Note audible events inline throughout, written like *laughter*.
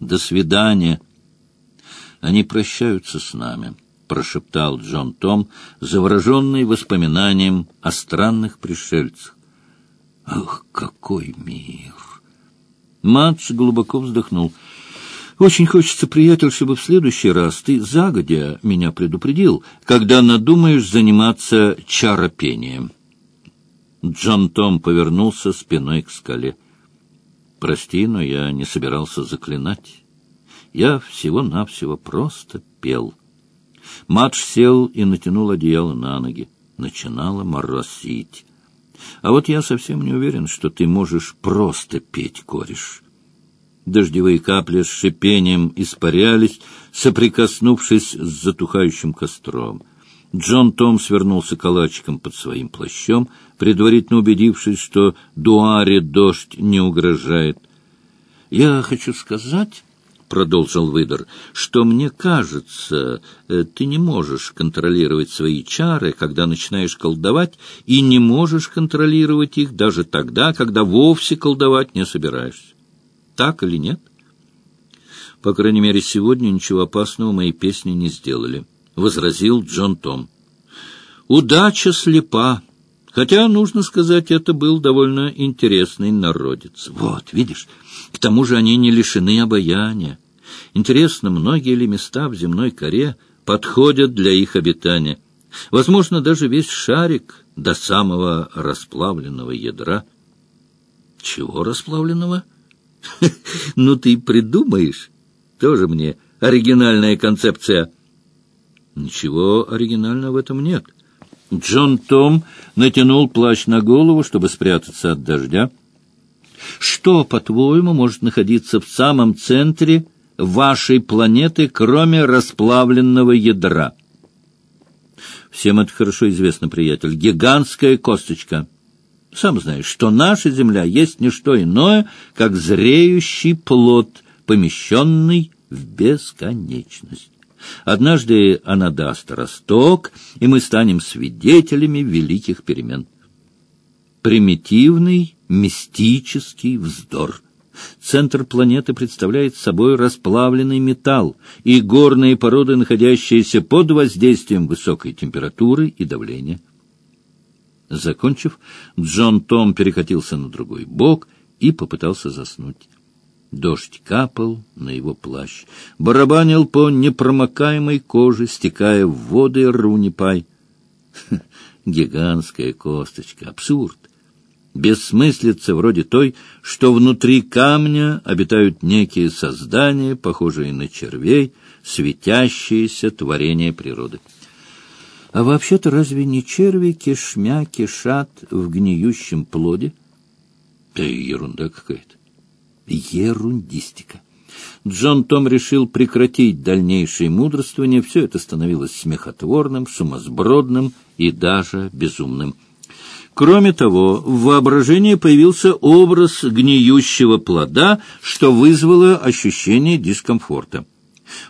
До свидания. Они прощаются с нами, — прошептал Джон Том, завороженный воспоминанием о странных пришельцах. Ах, какой мир! Матч глубоко вздохнул. Очень хочется, приятель, чтобы в следующий раз ты загодя меня предупредил, когда надумаешь заниматься чаропением. Джон Том повернулся спиной к скале. Прости, но я не собирался заклинать. Я всего-навсего просто пел. Матч сел и натянул одеяло на ноги. Начинало моросить. А вот я совсем не уверен, что ты можешь просто петь, кореш. Дождевые капли с шипением испарялись, соприкоснувшись с затухающим костром. Джон Том свернулся калачиком под своим плащом, предварительно убедившись, что Дуаре дождь не угрожает. «Я хочу сказать...» — продолжил Выдор, — что мне кажется, э, ты не можешь контролировать свои чары, когда начинаешь колдовать, и не можешь контролировать их даже тогда, когда вовсе колдовать не собираешься так или нет? По крайней мере, сегодня ничего опасного мои песни не сделали, — возразил Джон Том. Удача слепа. Хотя, нужно сказать, это был довольно интересный народец. Вот, видишь, к тому же они не лишены обаяния. Интересно, многие ли места в земной коре подходят для их обитания? Возможно, даже весь шарик до самого расплавленного ядра. Чего расплавленного? *laughs* — Ну, ты придумаешь. Тоже мне оригинальная концепция. Ничего оригинального в этом нет. Джон Том натянул плащ на голову, чтобы спрятаться от дождя. Что, по-твоему, может находиться в самом центре вашей планеты, кроме расплавленного ядра? Всем это хорошо известно, приятель. Гигантская косточка — сам знаешь, что наша земля есть не что иное, как зреющий плод, помещенный в бесконечность. Однажды она даст росток, и мы станем свидетелями великих перемен. Примитивный, мистический вздор. Центр планеты представляет собой расплавленный металл и горные породы, находящиеся под воздействием высокой температуры и давления. Закончив, Джон Том перекатился на другой бок и попытался заснуть. Дождь капал на его плащ, барабанил по непромокаемой коже, стекая в воды Рунипай. Гигантская косточка, абсурд. Бессмыслица вроде той, что внутри камня обитают некие создания, похожие на червей, светящиеся творения природы. А вообще-то разве не черви кишмя кишат в гниющем плоде? Да ерунда какая-то. Ерундистика. Джон Том решил прекратить дальнейшее мудрствование. Все это становилось смехотворным, сумасбродным и даже безумным. Кроме того, в воображении появился образ гниющего плода, что вызвало ощущение дискомфорта.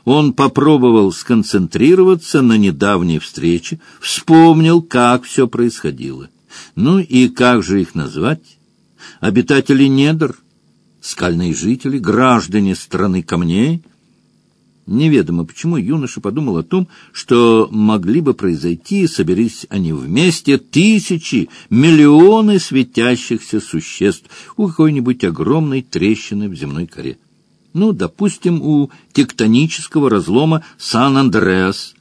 Он попробовал сконцентрироваться на недавней встрече, вспомнил, как все происходило. Ну и как же их назвать? Обитатели недр, скальные жители, граждане страны камней? Неведомо, почему юноша подумал о том, что могли бы произойти, соберись они вместе, тысячи, миллионы светящихся существ у какой-нибудь огромной трещины в земной коре. Ну, допустим, у тектонического разлома Сан-Андреас.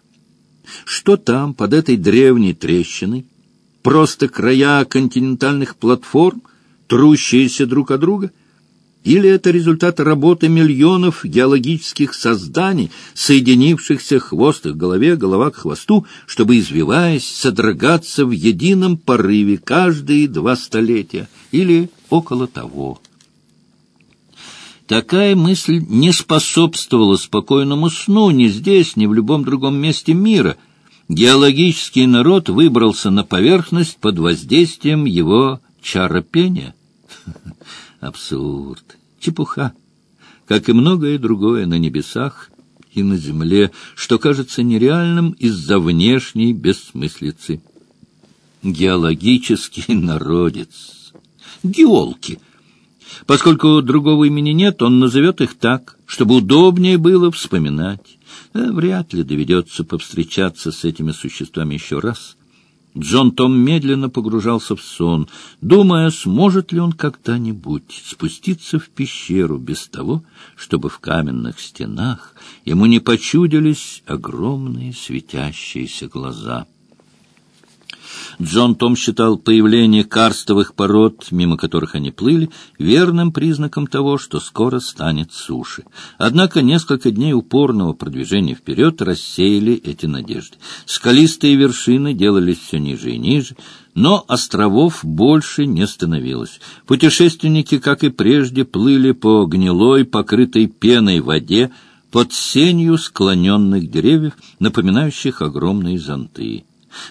Что там, под этой древней трещиной? Просто края континентальных платформ, трущиеся друг от друга? Или это результат работы миллионов геологических созданий, соединившихся хвост к голове, голова к хвосту, чтобы, извиваясь, содрогаться в едином порыве каждые два столетия или около того? Такая мысль не способствовала спокойному сну ни здесь, ни в любом другом месте мира. Геологический народ выбрался на поверхность под воздействием его чаропения. *laughs* Абсурд, чепуха, как и многое другое на небесах и на земле, что кажется нереальным из-за внешней бессмыслицы. Геологический *laughs* народец. Геолки — Поскольку другого имени нет, он назовет их так, чтобы удобнее было вспоминать. А вряд ли доведется повстречаться с этими существами еще раз. Джон Том медленно погружался в сон, думая, сможет ли он когда-нибудь спуститься в пещеру без того, чтобы в каменных стенах ему не почудились огромные светящиеся глаза. Джон Том считал появление карстовых пород, мимо которых они плыли, верным признаком того, что скоро станет суши. Однако несколько дней упорного продвижения вперед рассеяли эти надежды. Скалистые вершины делались все ниже и ниже, но островов больше не становилось. Путешественники, как и прежде, плыли по гнилой, покрытой пеной воде, под сенью склоненных деревьев, напоминающих огромные зонты.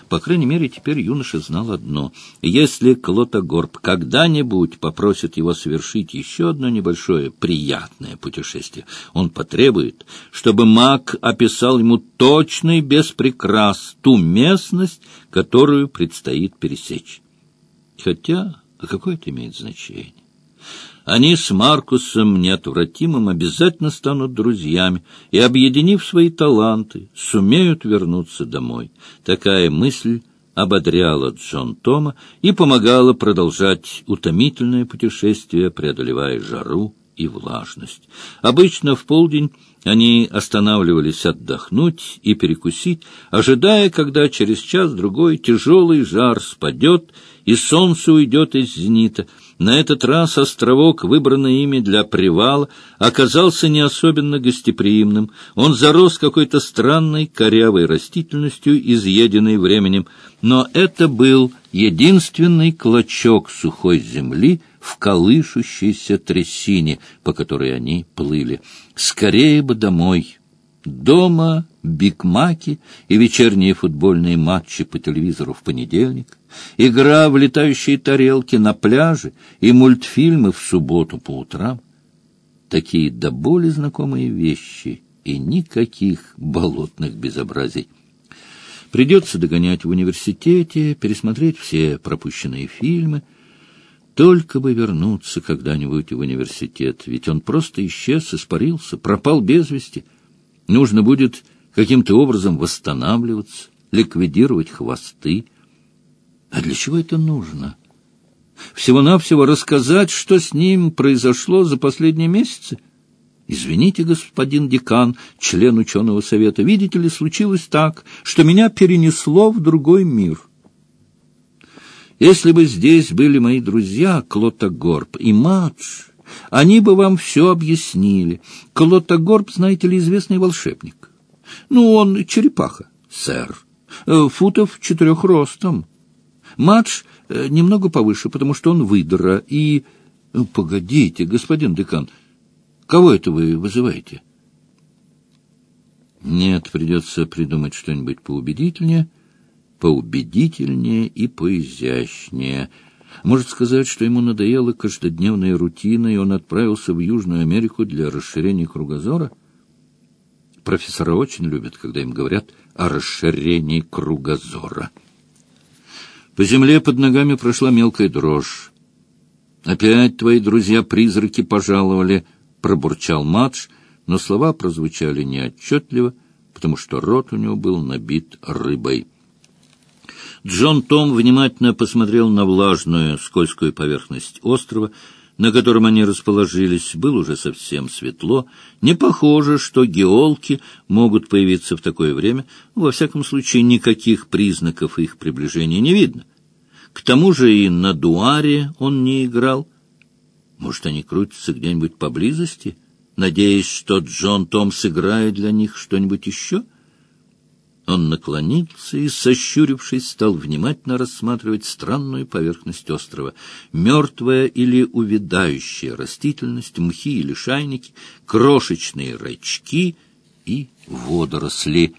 По крайней мере, теперь юноша знал одно. Если Клотогорб когда-нибудь попросит его совершить еще одно небольшое приятное путешествие, он потребует, чтобы маг описал ему точно и без прикрас ту местность, которую предстоит пересечь. Хотя, а какое это имеет значение? Они с Маркусом неотвратимым обязательно станут друзьями и, объединив свои таланты, сумеют вернуться домой. Такая мысль ободряла Джон Тома и помогала продолжать утомительное путешествие, преодолевая жару и влажность. Обычно в полдень они останавливались отдохнуть и перекусить, ожидая, когда через час-другой тяжелый жар спадет, и солнце уйдет из зенита — на этот раз островок, выбранный ими для привала, оказался не особенно гостеприимным. Он зарос какой-то странной корявой растительностью, изъеденной временем, но это был единственный клочок сухой земли в колышущейся трясине, по которой они плыли. Скорее бы домой! Дома бигмаки и вечерние футбольные матчи по телевизору в понедельник, игра в летающие тарелки на пляже и мультфильмы в субботу по утрам. Такие до боли знакомые вещи и никаких болотных безобразий. Придется догонять в университете, пересмотреть все пропущенные фильмы. Только бы вернуться когда-нибудь в университет, ведь он просто исчез, испарился, пропал без вести. Нужно будет каким-то образом восстанавливаться, ликвидировать хвосты. А для чего это нужно? Всего-навсего рассказать, что с ним произошло за последние месяцы? Извините, господин декан, член ученого совета, видите ли, случилось так, что меня перенесло в другой мир. Если бы здесь были мои друзья Клотогорб и Мадж, они бы вам все объяснили. Клотогорб, знаете ли, известный волшебник. Ну, он черепаха, сэр. Э, футов четырех ростом. Мадж э, немного повыше, потому что он выдра. И... Э, погодите, господин декан, кого это вы вызываете? Нет, придется придумать что-нибудь поубедительнее, поубедительнее и поизящнее. Может сказать, что ему надоела каждодневная рутина, и он отправился в Южную Америку для расширения кругозора? — Профессора очень любят, когда им говорят о расширении кругозора. По земле под ногами прошла мелкая дрожь. «Опять твои друзья-призраки пожаловали», — пробурчал Мадж, но слова прозвучали неотчетливо, потому что рот у него был набит рыбой. Джон Том внимательно посмотрел на влажную скользкую поверхность острова, на котором они расположились, было уже совсем светло. Не похоже, что геолки могут появиться в такое время. Во всяком случае, никаких признаков их приближения не видно. К тому же и на дуаре он не играл. Может, они крутятся где-нибудь поблизости, надеясь, что Джон Том сыграет для них что-нибудь еще — он наклонился и, сощурившись, стал внимательно рассматривать странную поверхность острова. Мертвая или увядающая растительность, мхи или шайники, крошечные рачки и водоросли.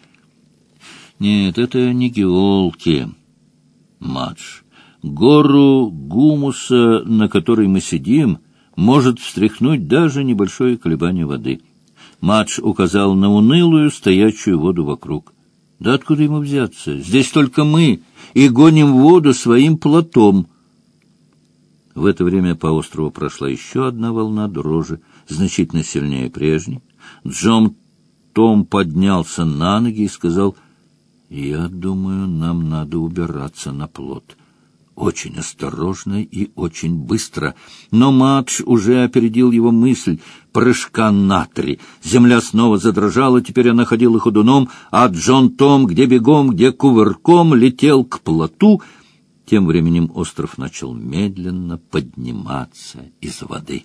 Нет, это не геолки, Мадж. Гору гумуса, на которой мы сидим, может встряхнуть даже небольшое колебание воды. Мадж указал на унылую стоячую воду вокруг. Да откуда ему взяться? Здесь только мы, и гоним воду своим плотом. В это время по острову прошла еще одна волна дрожи, значительно сильнее прежней. Джон Том поднялся на ноги и сказал, «Я думаю, нам надо убираться на плот» очень осторожно и очень быстро. Но Мадж уже опередил его мысль прыжка на три. Земля снова задрожала, теперь она ходила ходуном, а Джон Том, где бегом, где кувырком, летел к плоту. Тем временем остров начал медленно подниматься из воды.